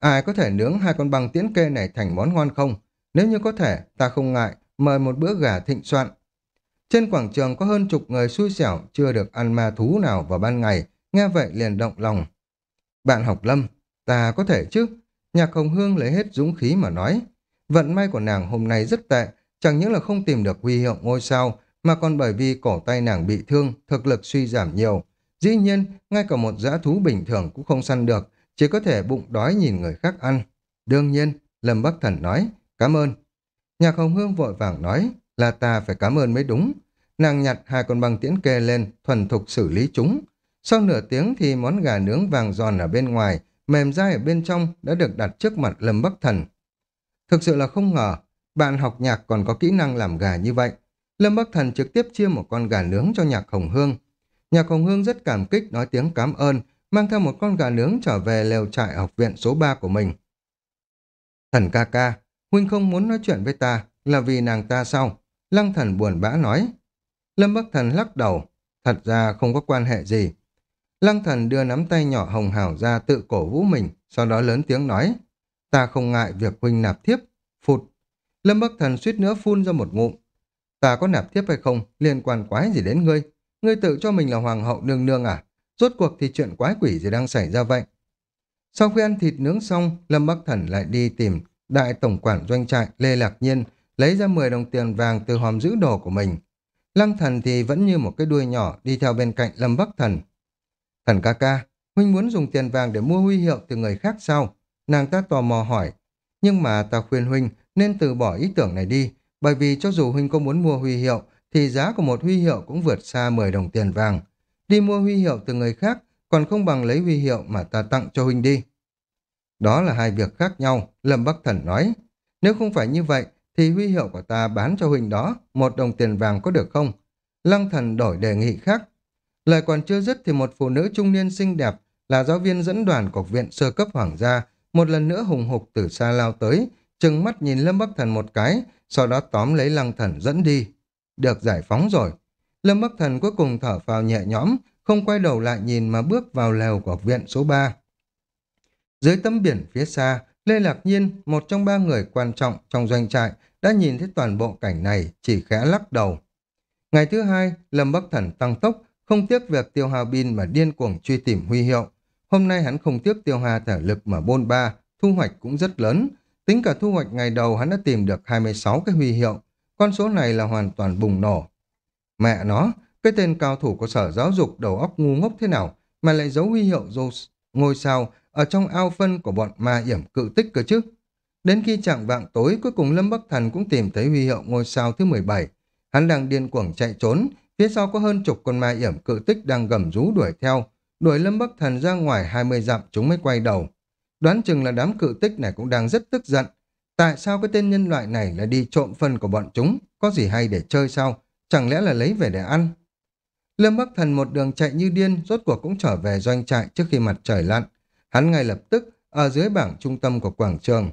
Ai có thể nướng hai con băng tiễn kê này thành món ngon không? Nếu như có thể, ta không ngại, mời một bữa gà thịnh soạn. Trên quảng trường có hơn chục người xui xẻo chưa được ăn ma thú nào vào ban ngày, nghe vậy liền động lòng. Bạn học lâm, ta có thể chứ? Nhạc Hồng Hương lấy hết dũng khí mà nói. Vận may của nàng hôm nay rất tệ, chẳng những là không tìm được huy hiệu ngôi sao, mà còn bởi vì cổ tay nàng bị thương, thực lực suy giảm nhiều. Dĩ nhiên, ngay cả một dã thú bình thường cũng không săn được, chỉ có thể bụng đói nhìn người khác ăn. Đương nhiên, Lâm Bắc Thần nói, cảm ơn. Nhạc Hồng Hương vội vàng nói, là ta phải cảm ơn mới đúng. Nàng nhặt hai con băng tiễn kê lên, thuần thục xử lý chúng. Sau nửa tiếng thì món gà nướng vàng giòn ở bên ngoài, mềm dai ở bên trong đã được đặt trước mặt Lâm Bắc Thần. Thực sự là không ngờ, bạn học nhạc còn có kỹ năng làm gà như vậy. Lâm Bắc Thần trực tiếp chia một con gà nướng cho nhạc Hồng Hương. Nhạc Hồng Hương rất cảm kích nói tiếng cảm ơn, mang theo một con gà nướng trở về lều trại học viện số 3 của mình. Thần ca ca, Huynh không muốn nói chuyện với ta, là vì nàng ta sao? Lăng thần buồn bã nói. Lâm Bắc Thần lắc đầu, thật ra không có quan hệ gì. Lăng thần đưa nắm tay nhỏ hồng hào ra tự cổ vũ mình, sau đó lớn tiếng nói. Ta không ngại việc huynh nạp thiếp. Phụt. Lâm Bắc Thần suýt nữa phun ra một ngụm. Ta có nạp thiếp hay không, liên quan quái gì đến ngươi. ngươi tự cho mình là hoàng hậu nương nương à? Rốt cuộc thì chuyện quái quỷ gì đang xảy ra vậy? Sau khi ăn thịt nướng xong, Lâm Bắc Thần lại đi tìm đại tổng quản doanh trại Lê Lạc Nhiên, lấy ra 10 đồng tiền vàng từ hòm giữ đồ của mình. Lăng thần thì vẫn như một cái đuôi nhỏ đi theo bên cạnh Lâm Bắc Thần. Thần ca ca, huynh muốn dùng tiền vàng để mua huy hiệu từ người khác sao? Nàng ta tò mò hỏi. Nhưng mà ta khuyên huynh nên từ bỏ ý tưởng này đi, bởi vì cho dù huynh có muốn mua huy hiệu, thì giá của một huy hiệu cũng vượt xa 10 đồng tiền vàng. Đi mua huy hiệu từ người khác còn không bằng lấy huy hiệu mà ta tặng cho huynh đi. Đó là hai việc khác nhau, Lâm Bắc Thần nói. Nếu không phải như vậy, thì huy hiệu của ta bán cho huynh đó, một đồng tiền vàng có được không? Lăng thần đổi đề nghị khác. Lời còn chưa dứt thì một phụ nữ trung niên xinh đẹp là giáo viên dẫn đoàn của viện sơ cấp hoàng gia, một lần nữa hùng hục từ xa lao tới, trừng mắt nhìn Lâm Bắc Thần một cái, sau đó tóm lấy lăng thần dẫn đi. Được giải phóng rồi. Lâm Bắc Thần cuối cùng thở phào nhẹ nhõm, không quay đầu lại nhìn mà bước vào lều của viện số 3. Dưới tấm biển phía xa, Lê Lạc Nhiên, một trong ba người quan trọng trong doanh trại, đã nhìn thấy toàn bộ cảnh này, chỉ khẽ lắc đầu. Ngày thứ hai, Lâm Bắc Thần tăng tốc, không tiếc việc tiêu hao pin mà điên cuồng truy tìm huy hiệu. Hôm nay hắn không tiếc tiêu hao thể lực mà bôn ba, thu hoạch cũng rất lớn. Tính cả thu hoạch ngày đầu hắn đã tìm được 26 cái huy hiệu. Con số này là hoàn toàn bùng nổ. Mẹ nó, cái tên cao thủ của sở giáo dục đầu óc ngu ngốc thế nào mà lại giấu huy hiệu ngôi sao ở trong ao phân của bọn ma yểm cự tích cơ chứ. Đến khi chạng vạng tối, cuối cùng Lâm Bắc Thần cũng tìm thấy huy hiệu ngôi sao thứ 17. Hắn đang điên cuồng chạy trốn, phía sau có hơn chục con ma yểm cự tích đang gầm rú đuổi theo. Đuổi Lâm Bắc Thần ra ngoài 20 dặm chúng mới quay đầu. Đoán chừng là đám cự tích này cũng đang rất tức giận. Tại sao cái tên nhân loại này lại đi trộm phân của bọn chúng? Có gì hay để chơi sao? Chẳng lẽ là lấy về để ăn? Lâm Bắc Thần một đường chạy như điên, rốt cuộc cũng trở về doanh trại trước khi mặt trời lặn. Hắn ngay lập tức, ở dưới bảng trung tâm của quảng trường.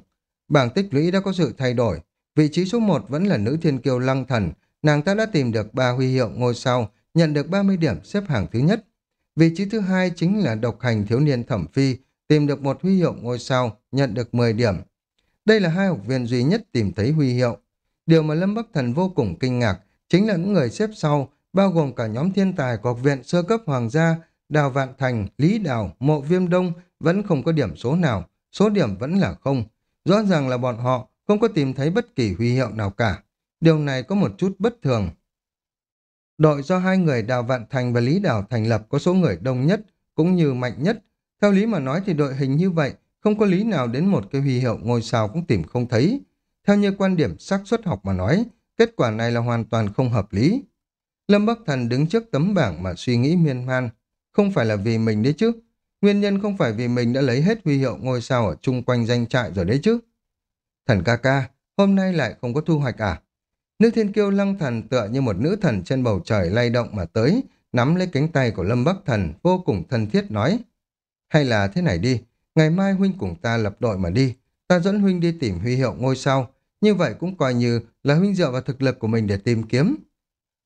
Bảng tích lũy đã có sự thay đổi. Vị trí số 1 vẫn là nữ thiên kiêu lăng thần. Nàng ta đã tìm được ba huy hiệu ngôi sao, nhận được 30 điểm xếp hạng thứ nhất. Vị trí thứ hai chính là độc hành thiếu niên thẩm phi, tìm được một huy hiệu ngôi sao, nhận được 10 điểm. Đây là hai học viên duy nhất tìm thấy huy hiệu. Điều mà Lâm Bắc Thần vô cùng kinh ngạc chính là những người xếp sau, bao gồm cả nhóm thiên tài của học viện sơ cấp hoàng gia, Đào Vạn Thành, Lý Đào, Mộ Viêm Đông vẫn không có điểm số nào, số điểm vẫn là không. Rõ ràng là bọn họ không có tìm thấy bất kỳ huy hiệu nào cả. Điều này có một chút bất thường. Đội do hai người Đào Vạn Thành và Lý Đào thành lập có số người đông nhất, cũng như mạnh nhất. Theo lý mà nói thì đội hình như vậy, không có lý nào đến một cái huy hiệu ngôi sao cũng tìm không thấy. Theo như quan điểm xác suất học mà nói, kết quả này là hoàn toàn không hợp lý. Lâm Bắc Thần đứng trước tấm bảng mà suy nghĩ miên man. Không phải là vì mình đấy chứ. Nguyên nhân không phải vì mình đã lấy hết huy hiệu ngôi sao ở chung quanh danh trại rồi đấy chứ. Thần ca ca, hôm nay lại không có thu hoạch à? Nữ thiên kiêu lăng thần tựa như một nữ thần trên bầu trời lay động mà tới, nắm lấy cánh tay của Lâm Bắc Thần, vô cùng thân thiết nói. Hay là thế này đi, ngày mai huynh cùng ta lập đội mà đi, ta dẫn huynh đi tìm huy hiệu ngôi sao, như vậy cũng coi như là huynh dựa vào thực lực của mình để tìm kiếm.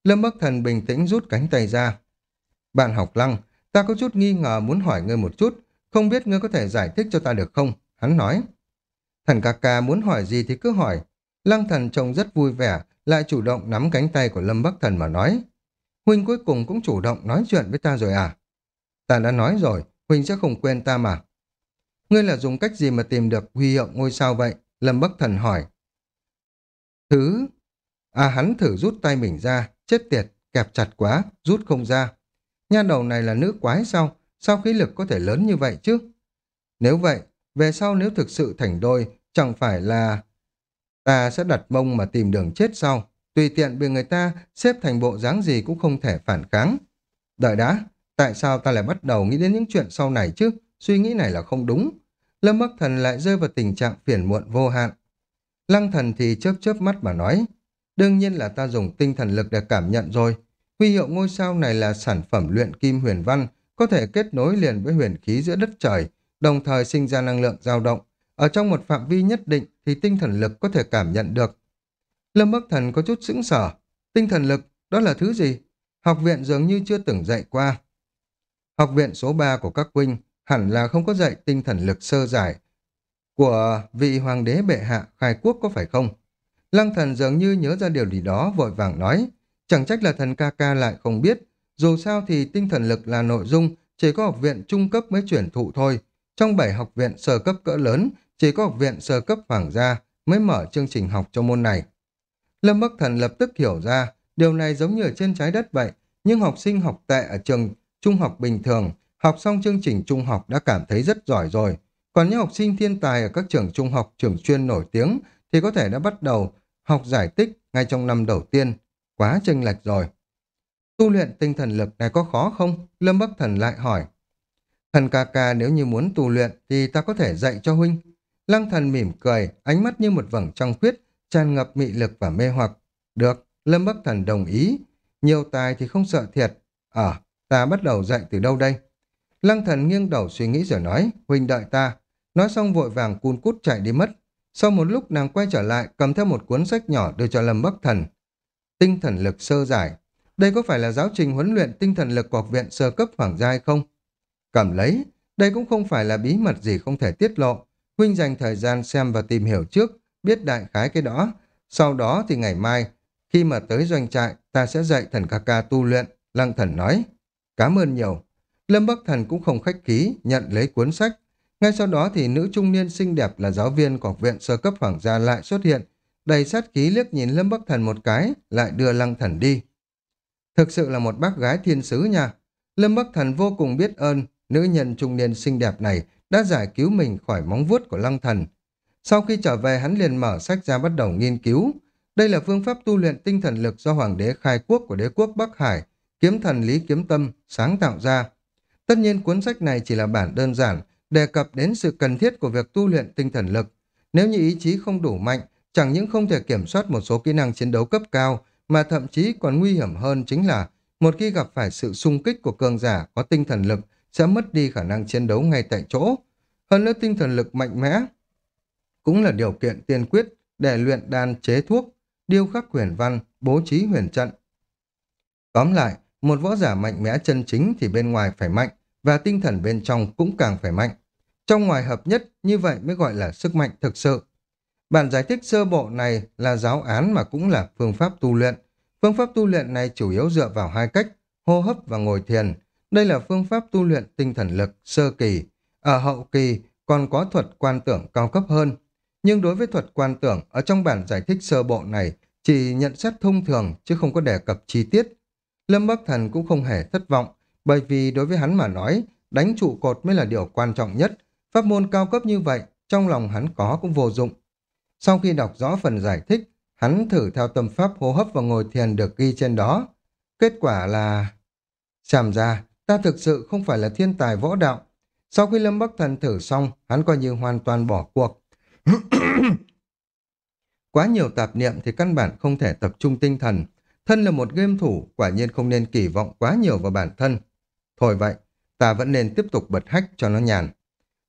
Lâm Bắc Thần bình tĩnh rút cánh tay ra. Bạn học lăng, ta có chút nghi ngờ muốn hỏi ngươi một chút, không biết ngươi có thể giải thích cho ta được không? Hắn nói. Thần ca ca muốn hỏi gì thì cứ hỏi. Lăng thần trông rất vui vẻ, lại chủ động nắm cánh tay của Lâm Bắc Thần mà nói. Huynh cuối cùng cũng chủ động nói chuyện với ta rồi à? Ta đã nói rồi, Huynh sẽ không quên ta mà. Ngươi là dùng cách gì mà tìm được huy hiệu ngôi sao vậy? Lâm Bắc Thần hỏi. Thứ... À hắn thử rút tay mình ra, chết tiệt, kẹp chặt quá, rút không ra. Nha đầu này là nữ quái sao? Sao khí lực có thể lớn như vậy chứ? Nếu vậy, về sau nếu thực sự thành đôi, chẳng phải là... Ta sẽ đặt mông mà tìm đường chết sau. Tùy tiện bị người ta xếp thành bộ dáng gì cũng không thể phản kháng. Đợi đã, tại sao ta lại bắt đầu nghĩ đến những chuyện sau này chứ? Suy nghĩ này là không đúng. Lâm Bắc Thần lại rơi vào tình trạng phiền muộn vô hạn. Lăng thần thì chớp chớp mắt mà nói. Đương nhiên là ta dùng tinh thần lực để cảm nhận rồi. Huy hiệu ngôi sao này là sản phẩm luyện kim huyền văn, có thể kết nối liền với huyền khí giữa đất trời, đồng thời sinh ra năng lượng dao động. Ở trong một phạm vi nhất định thì tinh thần lực có thể cảm nhận được. Lâm Bắc Thần có chút sững sở. Tinh thần lực, đó là thứ gì? Học viện dường như chưa từng dạy qua. Học viện số 3 của các huynh hẳn là không có dạy tinh thần lực sơ giải của vị hoàng đế bệ hạ khai quốc có phải không? Lăng thần dường như nhớ ra điều gì đó vội vàng nói. Chẳng trách là thần ca ca lại không biết. dù sao thì tinh thần lực là nội dung, chỉ có học viện trung cấp mới chuyển thụ thôi. Trong 7 học viện sơ cấp cỡ lớn, chỉ có học viện sơ cấp hoàng gia mới mở chương trình học cho môn này. Lâm Bắc Thần lập tức hiểu ra, điều này giống như ở trên trái đất vậy, nhưng học sinh học tệ ở trường trung học bình thường, học xong chương trình trung học đã cảm thấy rất giỏi rồi. Còn những học sinh thiên tài ở các trường trung học, trường chuyên nổi tiếng thì có thể đã bắt đầu học giải tích ngay trong năm đầu tiên. Quá chênh lệch rồi. Tu luyện tinh thần lực này có khó không? Lâm Bắc Thần lại hỏi. Thần ca ca nếu như muốn tu luyện thì ta có thể dạy cho huynh. Lăng thần mỉm cười, ánh mắt như một vầng trăng khuyết, tràn ngập mị lực và mê hoặc. Được, Lâm Bắc Thần đồng ý. Nhiều tài thì không sợ thiệt. Ở, ờ, ta bắt đầu dạy từ đâu đây? Lăng thần nghiêng đầu suy nghĩ rồi nói, huynh đợi ta. Nói xong vội vàng cun cút chạy đi mất. Sau một lúc nàng quay trở lại, cầm theo một cuốn sách nhỏ đưa cho Lâm Bắc Thần. Tinh thần lực sơ giải. Đây có phải là giáo trình huấn luyện tinh thần lực của học viện sơ cấp hoàng gia hay không? Cầm lấy, đây cũng không phải là bí mật gì không thể tiết lộ. Huynh dành thời gian xem và tìm hiểu trước, biết đại khái cái đó. Sau đó thì ngày mai, khi mà tới doanh trại, ta sẽ dạy thần ca ca tu luyện, lăng thần nói. Cảm ơn nhiều. Lâm Bắc Thần cũng không khách khí, nhận lấy cuốn sách. Ngay sau đó thì nữ trung niên xinh đẹp là giáo viên của học viện sơ cấp hoàng gia lại xuất hiện, đầy sát khí liếc nhìn Lâm Bắc Thần một cái, lại đưa lăng thần đi. Thực sự là một bác gái thiên sứ nha. Lâm Bắc Thần vô cùng biết ơn, nữ nhân trung niên xinh đẹp này đã giải cứu mình khỏi móng vuốt của lăng thần. Sau khi trở về hắn liền mở sách ra bắt đầu nghiên cứu. Đây là phương pháp tu luyện tinh thần lực do Hoàng đế khai quốc của đế quốc Bắc Hải, kiếm thần Lý Kiếm Tâm, sáng tạo ra. Tất nhiên cuốn sách này chỉ là bản đơn giản, đề cập đến sự cần thiết của việc tu luyện tinh thần lực. Nếu như ý chí không đủ mạnh, chẳng những không thể kiểm soát một số kỹ năng chiến đấu cấp cao, mà thậm chí còn nguy hiểm hơn chính là một khi gặp phải sự xung kích của cường giả có tinh thần lực sẽ mất đi khả năng chiến đấu ngay tại chỗ. Hơn nữa tinh thần lực mạnh mẽ cũng là điều kiện tiên quyết để luyện đan chế thuốc, điêu khắc huyền văn, bố trí huyền trận. Tóm lại, một võ giả mạnh mẽ chân chính thì bên ngoài phải mạnh, và tinh thần bên trong cũng càng phải mạnh. Trong ngoài hợp nhất, như vậy mới gọi là sức mạnh thực sự. Bản giải thích sơ bộ này là giáo án mà cũng là phương pháp tu luyện. Phương pháp tu luyện này chủ yếu dựa vào hai cách, hô hấp và ngồi thiền. Đây là phương pháp tu luyện tinh thần lực sơ kỳ. Ở hậu kỳ còn có thuật quan tưởng cao cấp hơn. Nhưng đối với thuật quan tưởng, ở trong bản giải thích sơ bộ này chỉ nhận xét thông thường chứ không có đề cập chi tiết. Lâm Bắc Thần cũng không hề thất vọng, bởi vì đối với hắn mà nói, đánh trụ cột mới là điều quan trọng nhất. Pháp môn cao cấp như vậy, trong lòng hắn có cũng vô dụng. Sau khi đọc rõ phần giải thích, hắn thử theo tâm pháp hô hấp và ngồi thiền được ghi trên đó. Kết quả là... Xem ra, ta thực sự không phải là thiên tài võ đạo. Sau khi Lâm Bắc Thần thử xong, hắn coi như hoàn toàn bỏ cuộc. Quá nhiều tạp niệm thì căn bản không thể tập trung tinh thần. Thân là một game thủ, quả nhiên không nên kỳ vọng quá nhiều vào bản thân. Thôi vậy, ta vẫn nên tiếp tục bật hách cho nó nhàn.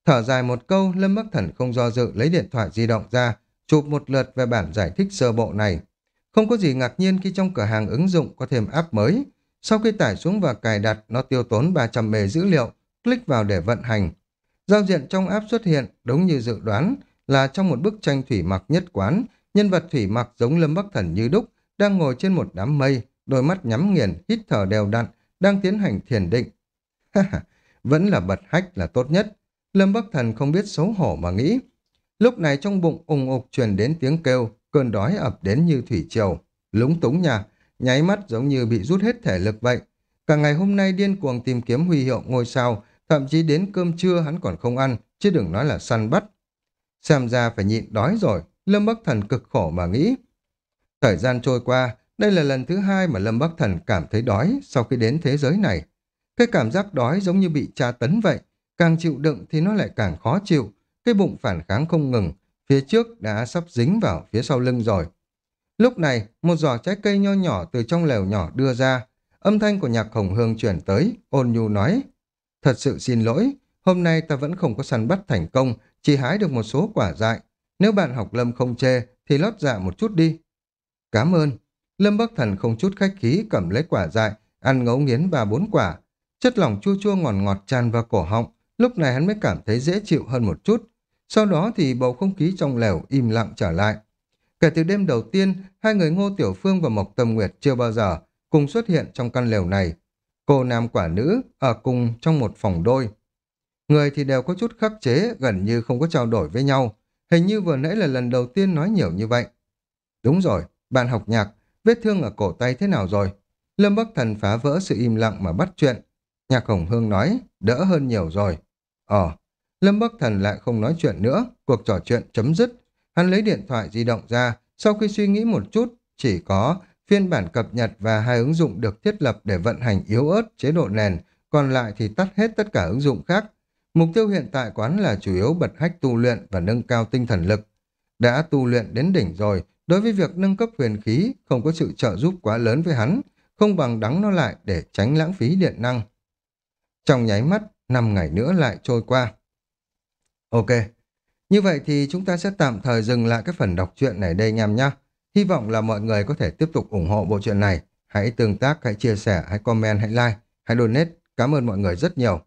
Thở dài một câu, Lâm Bắc Thần không do dự lấy điện thoại di động ra, chụp một lượt về bản giải thích sơ bộ này. Không có gì ngạc nhiên khi trong cửa hàng ứng dụng có thêm app mới. Sau khi tải xuống và cài đặt, nó tiêu tốn 300 mề dữ liệu, click vào để vận hành. Giao diện trong app xuất hiện, đúng như dự đoán, là trong một bức tranh thủy mặc nhất quán, nhân vật thủy mặc giống Lâm Bắc Thần như đúc, đang ngồi trên một đám mây, đôi mắt nhắm nghiền, hít thở đều đặn, đang tiến hành thiền định. Vẫn là bật hách là tốt nhất. Lâm Bắc Thần không biết xấu hổ mà nghĩ. Lúc này trong bụng ùng ục truyền đến tiếng kêu, cơn đói ập đến như thủy triều. Lúng túng nha, nháy mắt giống như bị rút hết thể lực vậy. Cả ngày hôm nay điên cuồng tìm kiếm huy hiệu ngôi sao, thậm chí đến cơm trưa hắn còn không ăn, chứ đừng nói là săn bắt. Xem ra phải nhịn đói rồi, Lâm Bắc Thần cực khổ mà nghĩ. Thời gian trôi qua, đây là lần thứ hai mà Lâm Bắc Thần cảm thấy đói sau khi đến thế giới này. Cái cảm giác đói giống như bị tra tấn vậy, càng chịu đựng thì nó lại càng khó chịu, cái bụng phản kháng không ngừng, phía trước đã sắp dính vào phía sau lưng rồi. Lúc này, một giỏ trái cây nho nhỏ từ trong lều nhỏ đưa ra, âm thanh của nhạc hồng hương chuyển tới, ôn nhu nói, Thật sự xin lỗi, hôm nay ta vẫn không có săn bắt thành công, chỉ hái được một số quả dại. Nếu bạn học Lâm không chê, thì lót dạ một chút đi. Cảm ơn. Lâm Bắc Thần không chút khách khí cầm lấy quả dại, ăn ngấu nghiến ba bốn quả. Chất lỏng chua chua ngọt ngọt tràn vào cổ họng, lúc này hắn mới cảm thấy dễ chịu hơn một chút. Sau đó thì bầu không khí trong lều im lặng trở lại. Kể từ đêm đầu tiên, hai người Ngô Tiểu Phương và Mộc Tâm Nguyệt chưa bao giờ cùng xuất hiện trong căn lều này. cô nam quả nữ ở cùng trong một phòng đôi. Người thì đều có chút khắc chế, gần như không có trao đổi với nhau. Hình như vừa nãy là lần đầu tiên nói nhiều như vậy. Đúng rồi, bạn học nhạc, vết thương ở cổ tay thế nào rồi? Lâm Bắc Thần phá vỡ sự im lặng mà bắt chuyện. Nhạc Hồng Hương nói, đỡ hơn nhiều rồi. Ờ, Lâm Bắc Thần lại không nói chuyện nữa, cuộc trò chuyện chấm dứt. Hắn lấy điện thoại di động ra, sau khi suy nghĩ một chút, chỉ có phiên bản cập nhật và hai ứng dụng được thiết lập để vận hành yếu ớt chế độ nền, còn lại thì tắt hết tất cả ứng dụng khác. Mục tiêu hiện tại quán là chủ yếu bật hách tu luyện và nâng cao tinh thần lực. Đã tu luyện đến đỉnh rồi, đối với việc nâng cấp huyền khí không có sự trợ giúp quá lớn với hắn, không bằng đắng nó lại để tránh lãng phí điện năng. Trong nháy mắt, 5 ngày nữa lại trôi qua. Ok, như vậy thì chúng ta sẽ tạm thời dừng lại cái phần đọc truyện này đây anh em nhé. Hy vọng là mọi người có thể tiếp tục ủng hộ bộ truyện này. Hãy tương tác, hãy chia sẻ, hãy comment, hãy like, hãy donate. Cảm ơn mọi người rất nhiều.